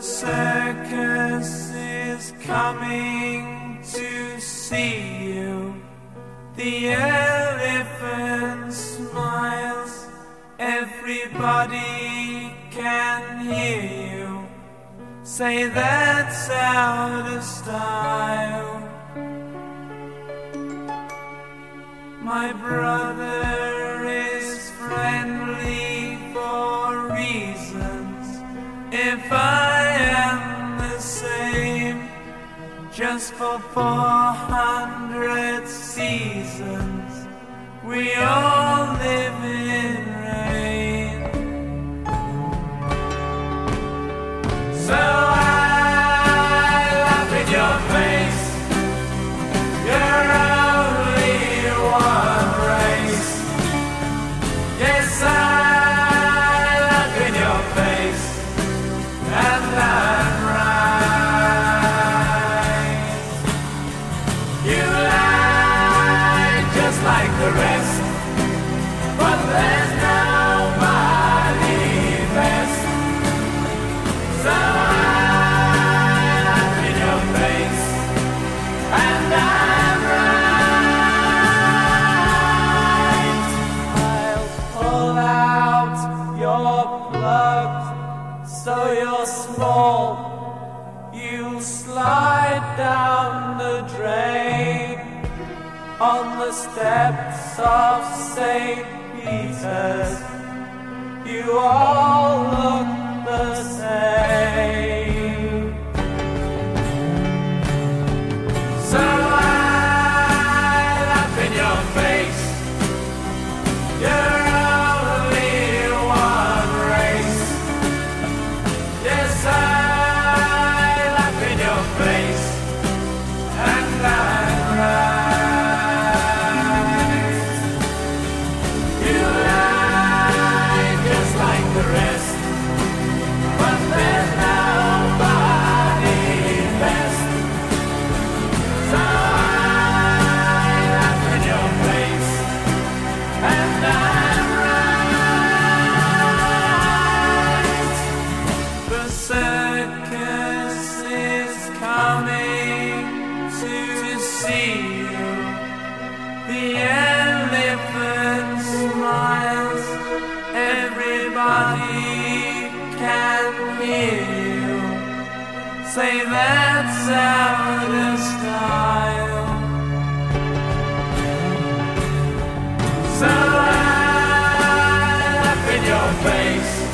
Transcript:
circus is coming to see you. The elephant smiles, everybody can hear you. Say that's out of style. My brother is friendly for reasons. If I the same, just for 400 seasons, we all slide down the drain on the steps of St. Peter's. You all everybody can hear you. Say that's out of style. So I laugh in your face.